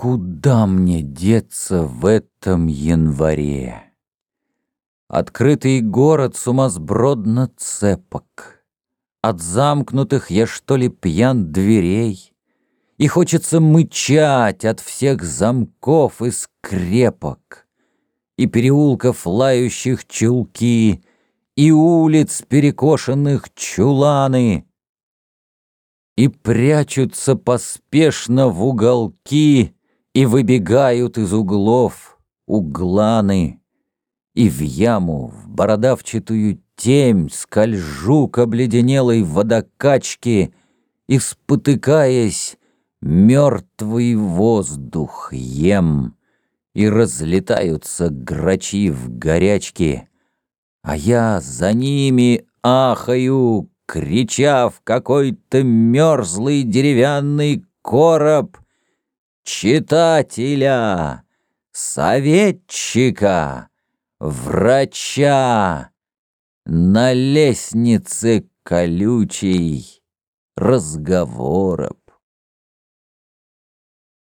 Куда мне деться в этом январе? Открытый город сумасбродно цепок. От замкнутых я что ли пьян дверей, И хочется мычать от всех замков и скрепок, И переулков лающих чулки, И улиц перекошенных чуланы, И прячутся поспешно в уголки И выбегают из углов угланы. И в яму, в бородавчатую темь Скольжу к обледенелой водокачке И, спотыкаясь, мертвый воздух ем, И разлетаются грачи в горячке, А я за ними ахаю, Крича в какой-то мерзлый деревянный короб Читателя, советчика врача на лестнице колючей разговоров.